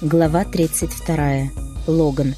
Глава 32. Логан.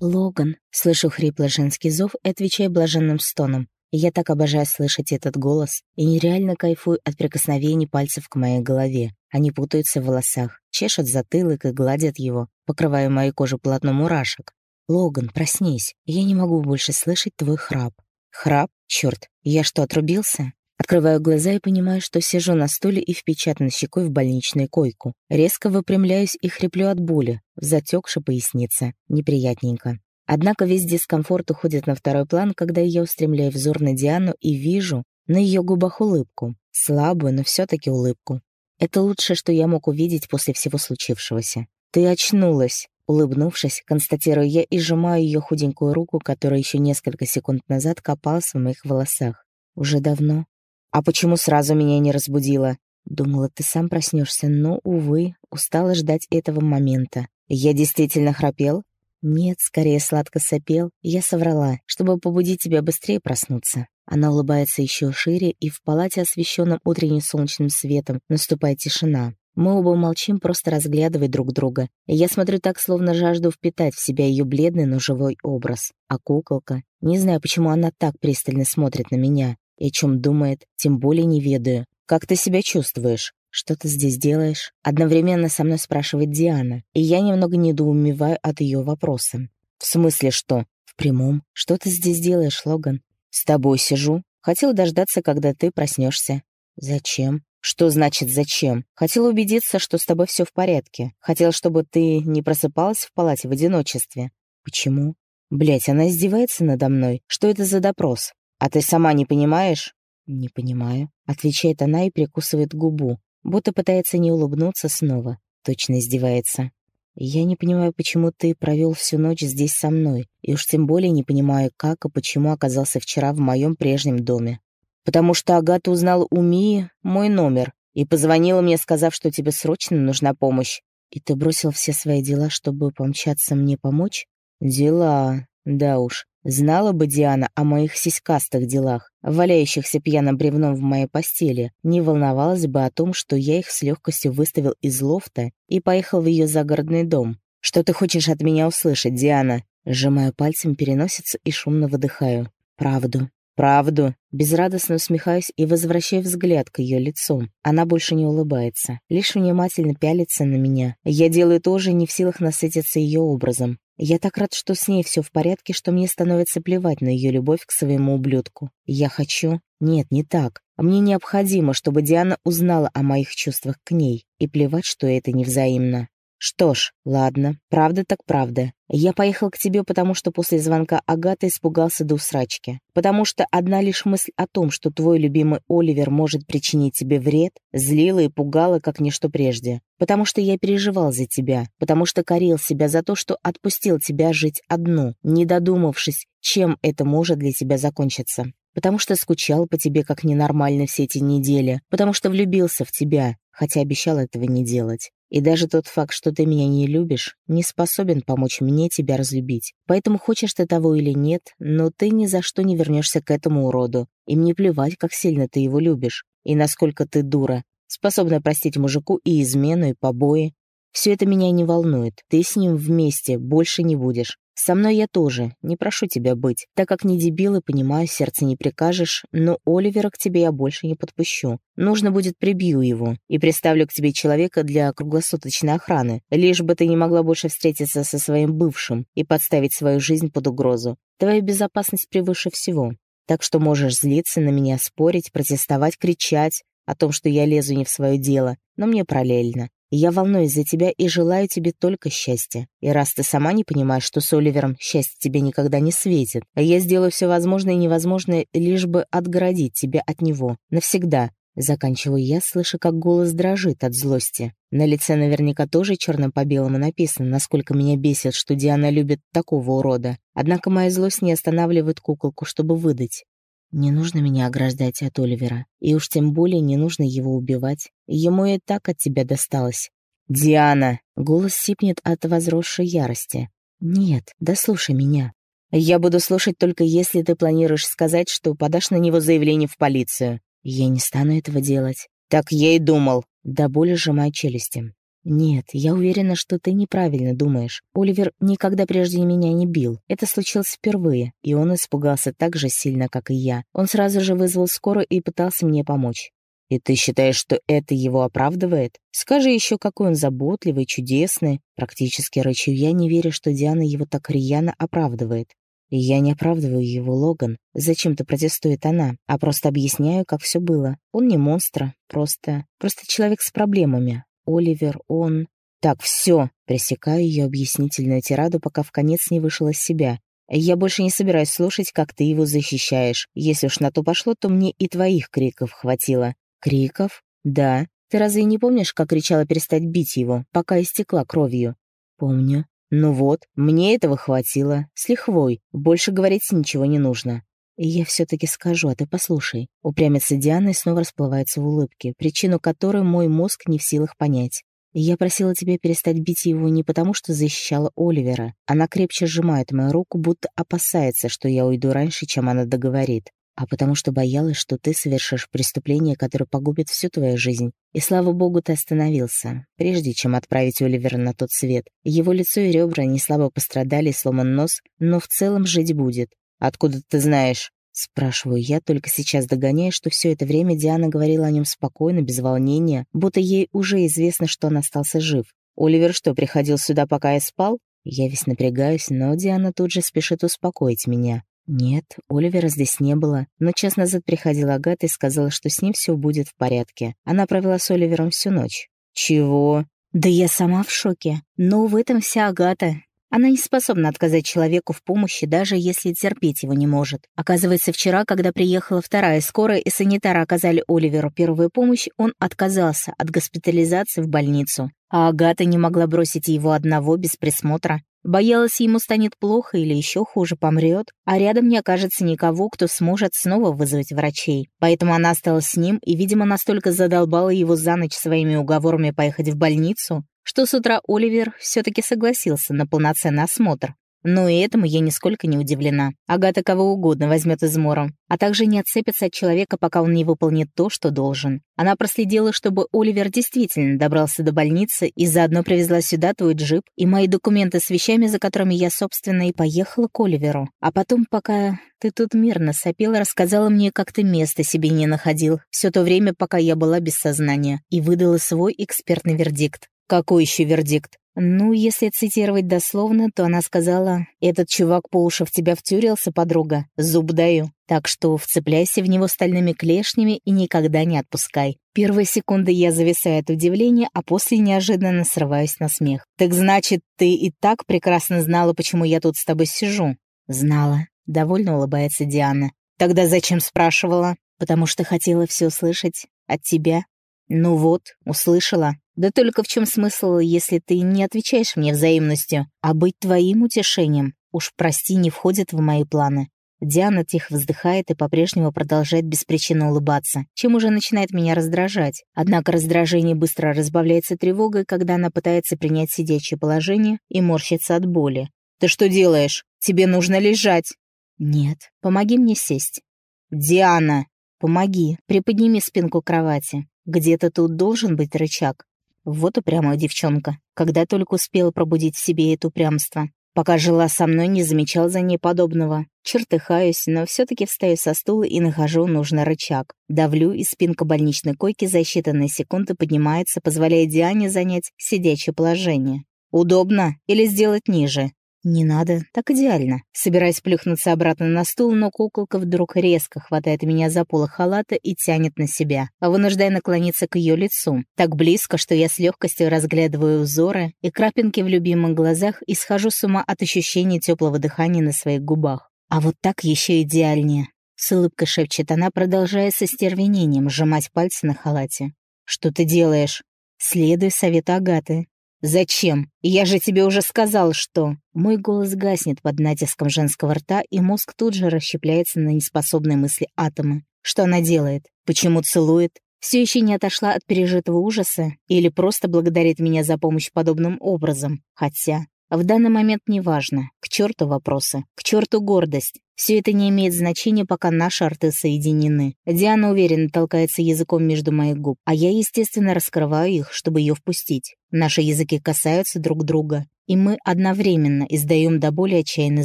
«Логан», — слышу хриплый женский зов и отвечаю блаженным стоном. Я так обожаю слышать этот голос и нереально кайфую от прикосновений пальцев к моей голове. Они путаются в волосах, чешут затылок и гладят его, покрывая мою кожу полотном мурашек. «Логан, проснись, я не могу больше слышать твой храп». «Храп? Чёрт, я что, отрубился?» Открываю глаза и понимаю, что сижу на стуле и впечатан щекой в больничную койку. Резко выпрямляюсь и хриплю от боли, в затекшей пояснице. Неприятненько. Однако весь дискомфорт уходит на второй план, когда я устремляю взор на Диану и вижу на ее губах улыбку. Слабую, но все таки улыбку. Это лучшее, что я мог увидеть после всего случившегося. «Ты очнулась!» Улыбнувшись, констатирую я и сжимаю ее худенькую руку, которая еще несколько секунд назад копалась в моих волосах. Уже давно «А почему сразу меня не разбудила?» Думала, ты сам проснешься, но, увы, устала ждать этого момента. Я действительно храпел? Нет, скорее сладко сопел. Я соврала, чтобы побудить тебя быстрее проснуться. Она улыбается еще шире, и в палате, освещенном утренним солнечным светом, наступает тишина. Мы оба молчим, просто разглядывая друг друга. Я смотрю так, словно жажду впитать в себя ее бледный, но живой образ. А куколка? Не знаю, почему она так пристально смотрит на меня. И о чем думает, тем более не ведаю. Как ты себя чувствуешь? Что ты здесь делаешь? Одновременно со мной спрашивает Диана, и я немного недоумеваю от ее вопроса. В смысле что? В прямом. Что ты здесь делаешь, Логан? С тобой сижу. Хотел дождаться, когда ты проснешься. Зачем? Что значит зачем? Хотел убедиться, что с тобой все в порядке. Хотел, чтобы ты не просыпалась в палате в одиночестве. Почему? Блять, она издевается надо мной. Что это за допрос? «А ты сама не понимаешь?» «Не понимаю», — отвечает она и прикусывает губу, будто пытается не улыбнуться снова. Точно издевается. «Я не понимаю, почему ты провел всю ночь здесь со мной, и уж тем более не понимаю, как и почему оказался вчера в моем прежнем доме. Потому что Агата узнала у Мии мой номер и позвонила мне, сказав, что тебе срочно нужна помощь. И ты бросил все свои дела, чтобы помчаться мне помочь? Дела, да уж. Знала бы Диана о моих сиськастых делах, валяющихся пьяным бревном в моей постели, не волновалась бы о том, что я их с легкостью выставил из лофта и поехал в ее загородный дом. «Что ты хочешь от меня услышать, Диана?» Сжимаю пальцем переносицу и шумно выдыхаю. «Правду. Правду». Безрадостно усмехаюсь и возвращаю взгляд к ее лицу. Она больше не улыбается, лишь внимательно пялится на меня. Я делаю тоже, не в силах насытиться ее образом. Я так рад, что с ней все в порядке, что мне становится плевать на ее любовь к своему ублюдку. Я хочу... Нет, не так. Мне необходимо, чтобы Диана узнала о моих чувствах к ней, и плевать, что это невзаимно. «Что ж, ладно, правда так правда. Я поехал к тебе, потому что после звонка Агаты испугался до усрачки. Потому что одна лишь мысль о том, что твой любимый Оливер может причинить тебе вред, злила и пугала, как ничто прежде. Потому что я переживал за тебя. Потому что корил себя за то, что отпустил тебя жить одну, не додумавшись, чем это может для тебя закончиться потому что скучал по тебе как ненормально все эти недели, потому что влюбился в тебя, хотя обещал этого не делать. И даже тот факт, что ты меня не любишь, не способен помочь мне тебя разлюбить. Поэтому хочешь ты того или нет, но ты ни за что не вернешься к этому уроду. И мне плевать, как сильно ты его любишь. И насколько ты дура, способна простить мужику и измену, и побои. Все это меня не волнует. Ты с ним вместе больше не будешь. Со мной я тоже, не прошу тебя быть, так как не дебил и понимаю, сердце не прикажешь, но Оливера к тебе я больше не подпущу. Нужно будет прибью его и представлю к тебе человека для круглосуточной охраны, лишь бы ты не могла больше встретиться со своим бывшим и подставить свою жизнь под угрозу. Твоя безопасность превыше всего. Так что можешь злиться на меня, спорить, протестовать, кричать о том, что я лезу не в свое дело, но мне параллельно. Я волнуюсь за тебя и желаю тебе только счастья. И раз ты сама не понимаешь, что с Оливером счастье тебе никогда не светит, я сделаю все возможное и невозможное, лишь бы отгородить тебя от него. Навсегда. Заканчиваю я, слыша, как голос дрожит от злости. На лице наверняка тоже черным по белому написано, насколько меня бесит, что Диана любит такого урода. Однако моя злость не останавливает куколку, чтобы выдать. Не нужно меня ограждать от Оливера, и уж тем более не нужно его убивать. Ему и так от тебя досталось. «Диана!» — голос сипнет от возросшей ярости. «Нет, да слушай меня. Я буду слушать только если ты планируешь сказать, что подашь на него заявление в полицию. Я не стану этого делать». «Так я и думал». До боли сжимаю челюсти. «Нет, я уверена, что ты неправильно думаешь. Оливер никогда прежде меня не бил. Это случилось впервые, и он испугался так же сильно, как и я. Он сразу же вызвал скорую и пытался мне помочь. И ты считаешь, что это его оправдывает? Скажи еще, какой он заботливый, чудесный. Практически рычу я, не верю, что Диана его так рьяно оправдывает. Я не оправдываю его, Логан. Зачем-то протестует она, а просто объясняю, как все было. Он не монстр, просто... просто человек с проблемами. Оливер, он... Так, все. Пресекаю ее объяснительную тираду, пока в конец не вышел из себя. Я больше не собираюсь слушать, как ты его защищаешь. Если уж на то пошло, то мне и твоих криков хватило. Криков? Да. Ты разве не помнишь, как кричала перестать бить его, пока истекла кровью? Помню. Ну вот, мне этого хватило. С лихвой. Больше говорить ничего не нужно. Я все-таки скажу, а ты послушай. Упрямится Диана и снова расплывается в улыбке, причину которой мой мозг не в силах понять. Я просила тебя перестать бить его не потому, что защищала Оливера. Она крепче сжимает мою руку, будто опасается, что я уйду раньше, чем она договорит а потому что боялась, что ты совершишь преступление, которое погубит всю твою жизнь. И слава богу, ты остановился, прежде чем отправить Оливера на тот свет. Его лицо и ребра не слабо пострадали сломан нос, но в целом жить будет. Откуда ты знаешь? Спрашиваю я, только сейчас догоняя, что все это время Диана говорила о нем спокойно, без волнения, будто ей уже известно, что он остался жив. Оливер что, приходил сюда, пока я спал? Я весь напрягаюсь, но Диана тут же спешит успокоить меня. Нет, Оливера здесь не было, но час назад приходила Агата и сказала, что с ним все будет в порядке. Она провела с Оливером всю ночь. Чего? Да я сама в шоке. Но в этом вся Агата. Она не способна отказать человеку в помощи, даже если терпеть его не может. Оказывается, вчера, когда приехала вторая скорая и санитары оказали Оливеру первую помощь, он отказался от госпитализации в больницу. А Агата не могла бросить его одного без присмотра. Боялась, ему станет плохо или еще хуже, помрет, а рядом не окажется никого, кто сможет снова вызвать врачей. Поэтому она осталась с ним и, видимо, настолько задолбала его за ночь своими уговорами поехать в больницу, что с утра Оливер все-таки согласился на полноценный осмотр. Но и этому я нисколько не удивлена. Агата кого угодно возьмет измором, а также не отцепится от человека, пока он не выполнит то, что должен. Она проследила, чтобы Оливер действительно добрался до больницы и заодно привезла сюда твой джип и мои документы с вещами, за которыми я, собственно, и поехала к Оливеру. А потом, пока ты тут мирно сопела, рассказала мне, как ты места себе не находил все то время, пока я была без сознания, и выдала свой экспертный вердикт. Какой еще вердикт? Ну, если цитировать дословно, то она сказала, «Этот чувак по уши в тебя втюрился, подруга, зуб даю, так что вцепляйся в него стальными клешнями и никогда не отпускай». Первые секунды я зависаю от удивления, а после неожиданно срываюсь на смех. «Так значит, ты и так прекрасно знала, почему я тут с тобой сижу?» «Знала», — довольно улыбается Диана. «Тогда зачем спрашивала?» «Потому что хотела все услышать от тебя». «Ну вот, услышала. Да только в чем смысл, если ты не отвечаешь мне взаимностью, а быть твоим утешением? Уж прости, не входит в мои планы. Диана тихо вздыхает и по-прежнему продолжает без причины улыбаться, чем уже начинает меня раздражать. Однако раздражение быстро разбавляется тревогой, когда она пытается принять сидячее положение и морщится от боли. «Ты что делаешь? Тебе нужно лежать!» «Нет, помоги мне сесть». «Диана!» «Помоги, приподними спинку кровати. Где-то тут должен быть рычаг. Вот упрямая девчонка. Когда только успела пробудить в себе это упрямство. Пока жила со мной, не замечал за ней подобного. Чертыхаюсь, но все-таки встаю со стула и нахожу нужный рычаг. Давлю, и спинка больничной койки за считанные секунды поднимается, позволяя Диане занять сидячее положение. «Удобно? Или сделать ниже?» «Не надо, так идеально». Собираюсь плюхнуться обратно на стул, но куколка вдруг резко хватает меня за полы халата и тянет на себя, вынуждая наклониться к ее лицу. Так близко, что я с легкостью разглядываю узоры и крапинки в любимых глазах и схожу с ума от ощущения теплого дыхания на своих губах. А вот так еще идеальнее. С улыбкой шепчет она, продолжая со стервенением сжимать пальцы на халате. «Что ты делаешь?» «Следуй совету Агаты. «Зачем? Я же тебе уже сказал, что...» Мой голос гаснет под натиском женского рта, и мозг тут же расщепляется на неспособные мысли атомы. Что она делает? Почему целует? Все еще не отошла от пережитого ужаса? Или просто благодарит меня за помощь подобным образом? Хотя... В данный момент не важно. К черту вопросы. К черту гордость. Все это не имеет значения, пока наши арты соединены. Диана уверенно толкается языком между моих губ, а я, естественно, раскрываю их, чтобы ее впустить. Наши языки касаются друг друга, и мы одновременно издаем до боли отчаянные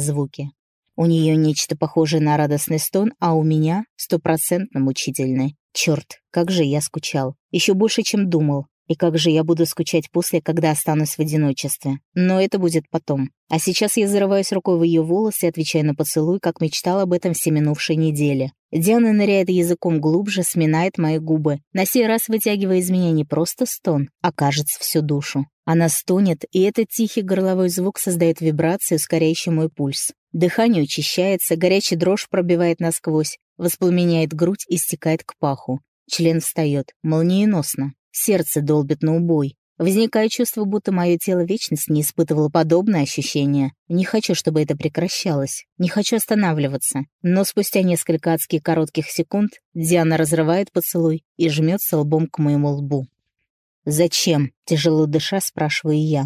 звуки. У нее нечто похожее на радостный стон, а у меня стопроцентно мучительный. Черт, как же я скучал. Еще больше, чем думал. И как же я буду скучать после, когда останусь в одиночестве. Но это будет потом. А сейчас я зарываюсь рукой в ее волосы и отвечаю на поцелуй, как мечтал об этом все минувшей неделе. Диана ныряет языком глубже, сминает мои губы, на сей раз вытягивая из меня не просто стон, а, кажется, всю душу. Она стонет, и этот тихий горловой звук создает вибрацию, ускоряющую мой пульс. Дыхание учащается, горячая дрожь пробивает насквозь, воспламеняет грудь и стекает к паху. Член встает, молниеносно. Сердце долбит на убой. Возникает чувство, будто мое тело вечность не испытывало подобное ощущение. Не хочу, чтобы это прекращалось. Не хочу останавливаться. Но спустя несколько адских коротких секунд Диана разрывает поцелуй и жмется лбом к моему лбу. «Зачем?» — тяжело дыша, спрашиваю я.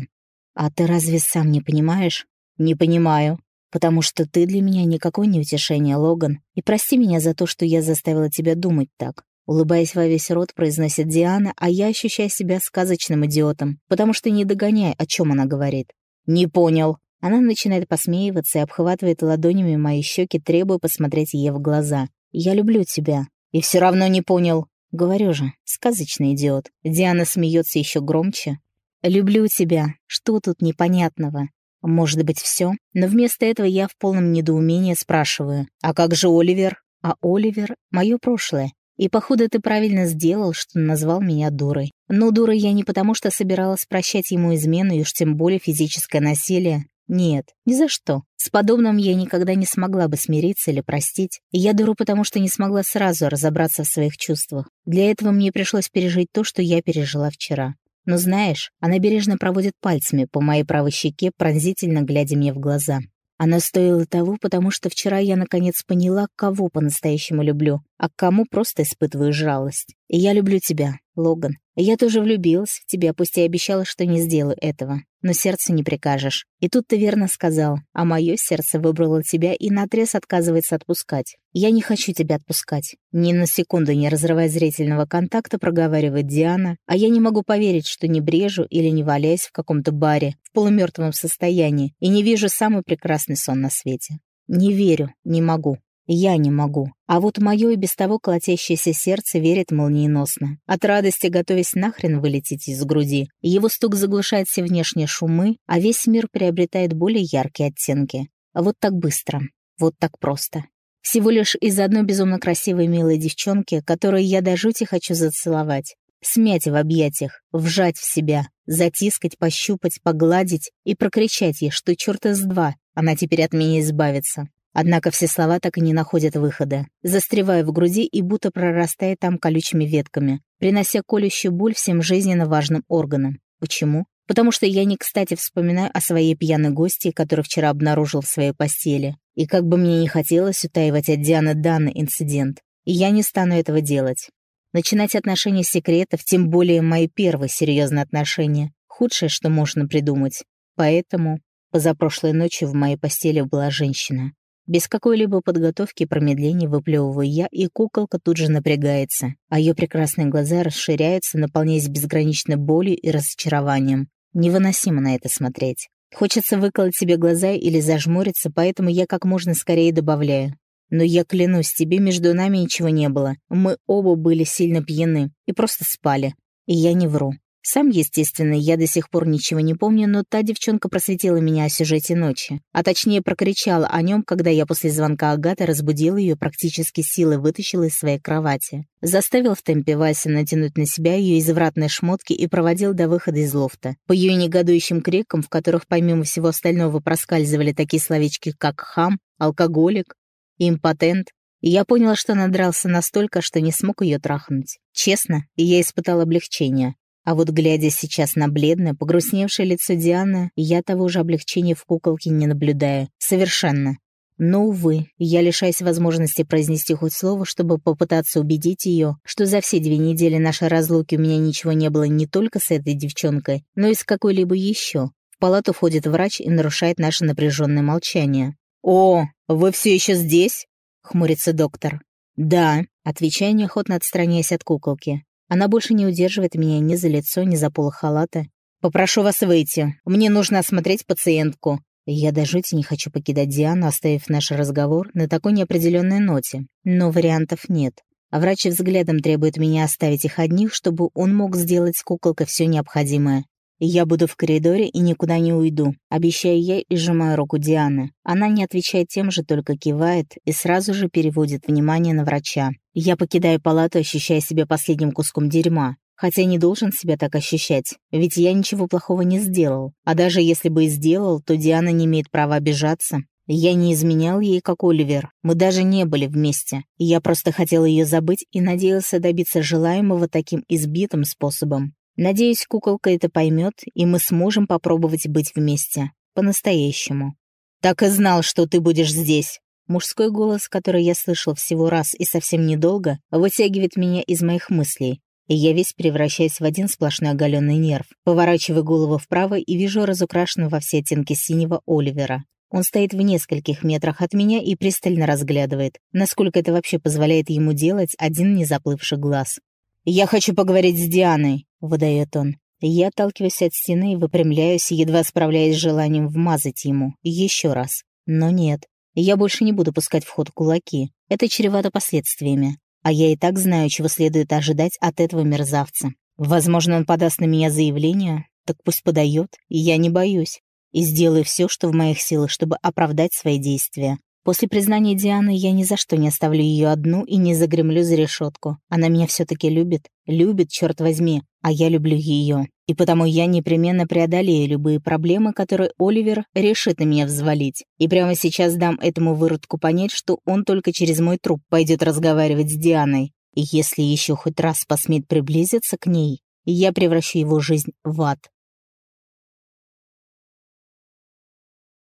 «А ты разве сам не понимаешь?» «Не понимаю. Потому что ты для меня никакое не утешение, Логан. И прости меня за то, что я заставила тебя думать так. Улыбаясь во весь рот, произносит Диана, а я ощущаю себя сказочным идиотом, потому что не догоняю, о чем она говорит. «Не понял». Она начинает посмеиваться и обхватывает ладонями мои щеки, требуя посмотреть ей в глаза. «Я люблю тебя». «И все равно не понял». Говорю же, сказочный идиот. Диана смеется еще громче. «Люблю тебя. Что тут непонятного?» Может быть, все? Но вместо этого я в полном недоумении спрашиваю. «А как же Оливер?» А Оливер — мое прошлое. И, походу, ты правильно сделал, что назвал меня дурой. Но дурой я не потому, что собиралась прощать ему измену и уж тем более физическое насилие. Нет, ни за что. С подобным я никогда не смогла бы смириться или простить. Я дуру, потому что не смогла сразу разобраться в своих чувствах. Для этого мне пришлось пережить то, что я пережила вчера. Но знаешь, она бережно проводит пальцами по моей правой щеке, пронзительно глядя мне в глаза. Она стоила того, потому что вчера я наконец поняла, кого по-настоящему люблю, а к кому просто испытываю жалость. И я люблю тебя, Логан. Я тоже влюбилась в тебя, пусть и обещала, что не сделаю этого но сердцу не прикажешь. И тут ты верно сказал, а мое сердце выбрало тебя и наотрез отказывается отпускать. Я не хочу тебя отпускать. Ни на секунду не разрывая зрительного контакта, проговаривает Диана, а я не могу поверить, что не брежу или не валяюсь в каком-то баре, в полумертвом состоянии, и не вижу самый прекрасный сон на свете. Не верю, не могу. Я не могу. А вот мое и без того колотящееся сердце верит молниеносно. От радости готовясь нахрен вылететь из груди. Его стук заглушает все внешние шумы, а весь мир приобретает более яркие оттенки. Вот так быстро. Вот так просто. Всего лишь из-за одной безумно красивой милой девчонки, которую я до жути хочу зацеловать. Смять в объятиях, вжать в себя, затискать, пощупать, погладить и прокричать ей, что черта с два, она теперь от меня избавится. Однако все слова так и не находят выхода, застревая в груди и будто прорастая там колючими ветками, принося колющую боль всем жизненно важным органам. Почему? Потому что я не кстати вспоминаю о своей пьяной гости, которую вчера обнаружил в своей постели. И как бы мне не хотелось утаивать от Дианы данный инцидент, и я не стану этого делать. Начинать отношения с секретов, тем более мои первые серьезные отношения, худшее, что можно придумать. Поэтому позапрошлой ночью в моей постели была женщина. Без какой-либо подготовки и промедления выплевываю я, и куколка тут же напрягается, а ее прекрасные глаза расширяются, наполняясь безграничной болью и разочарованием. Невыносимо на это смотреть. Хочется выколоть себе глаза или зажмуриться, поэтому я как можно скорее добавляю. Но я клянусь тебе, между нами ничего не было. Мы оба были сильно пьяны и просто спали. И я не вру. Сам, естественно, я до сих пор ничего не помню, но та девчонка просветила меня о сюжете ночи. А точнее прокричала о нем, когда я после звонка Агаты разбудила ее практически силой вытащила из своей кровати. Заставил в темпе Вася натянуть на себя ее извратные шмотки и проводил до выхода из лофта. По ее негодующим крикам, в которых помимо всего остального проскальзывали такие словечки, как «хам», «алкоголик», «импотент», я поняла, что надрался настолько, что не смог ее трахнуть. Честно, я испытал облегчение. А вот глядя сейчас на бледное, погрустневшее лицо Дианы, я того же облегчения в куколке не наблюдаю. Совершенно. Но, увы, я лишаюсь возможности произнести хоть слово, чтобы попытаться убедить ее, что за все две недели нашей разлуки у меня ничего не было не только с этой девчонкой, но и с какой-либо еще, палату входит врач и нарушает наше напряженное молчание. «О, вы все еще здесь?» — хмурится доктор. «Да», — отвечаю неохотно отстраняясь от куколки. Она больше не удерживает меня ни за лицо, ни за полы халата. «Попрошу вас выйти. Мне нужно осмотреть пациентку». Я до жути не хочу покидать Диану, оставив наш разговор на такой неопределенной ноте. Но вариантов нет. А врач взглядом требует меня оставить их одних, чтобы он мог сделать с куколкой все необходимое. «Я буду в коридоре и никуда не уйду», — обещаю я и сжимаю руку Дианы. Она не отвечает тем же, только кивает и сразу же переводит внимание на врача. Я покидаю палату, ощущая себя последним куском дерьма. Хотя не должен себя так ощущать, ведь я ничего плохого не сделал. А даже если бы и сделал, то Диана не имеет права обижаться. Я не изменял ей, как Оливер. Мы даже не были вместе. Я просто хотел ее забыть и надеялся добиться желаемого таким избитым способом. Надеюсь, куколка это поймет, и мы сможем попробовать быть вместе. По-настоящему. «Так и знал, что ты будешь здесь!» Мужской голос, который я слышал всего раз и совсем недолго, вытягивает меня из моих мыслей, и я весь превращаюсь в один сплошной оголенный нерв. Поворачиваю голову вправо и вижу разукрашенного во все оттенки синего Оливера. Он стоит в нескольких метрах от меня и пристально разглядывает, насколько это вообще позволяет ему делать один незаплывший глаз. «Я хочу поговорить с Дианой», — выдает он. Я отталкиваюсь от стены и выпрямляюсь, едва справляясь с желанием вмазать ему. Еще раз. Но нет. Я больше не буду пускать в ход кулаки. Это чревато последствиями. А я и так знаю, чего следует ожидать от этого мерзавца. Возможно, он подаст на меня заявление. Так пусть подает, я не боюсь. И сделаю все, что в моих силах, чтобы оправдать свои действия. После признания Дианы я ни за что не оставлю ее одну и не загремлю за решетку. Она меня все-таки любит. Любит, черт возьми. А я люблю ее. И потому я непременно преодолею любые проблемы, которые Оливер решит на меня взвалить. И прямо сейчас дам этому выродку понять, что он только через мой труп пойдет разговаривать с Дианой. И если еще хоть раз посмеет приблизиться к ней, я превращу его жизнь в ад.